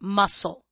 muscle.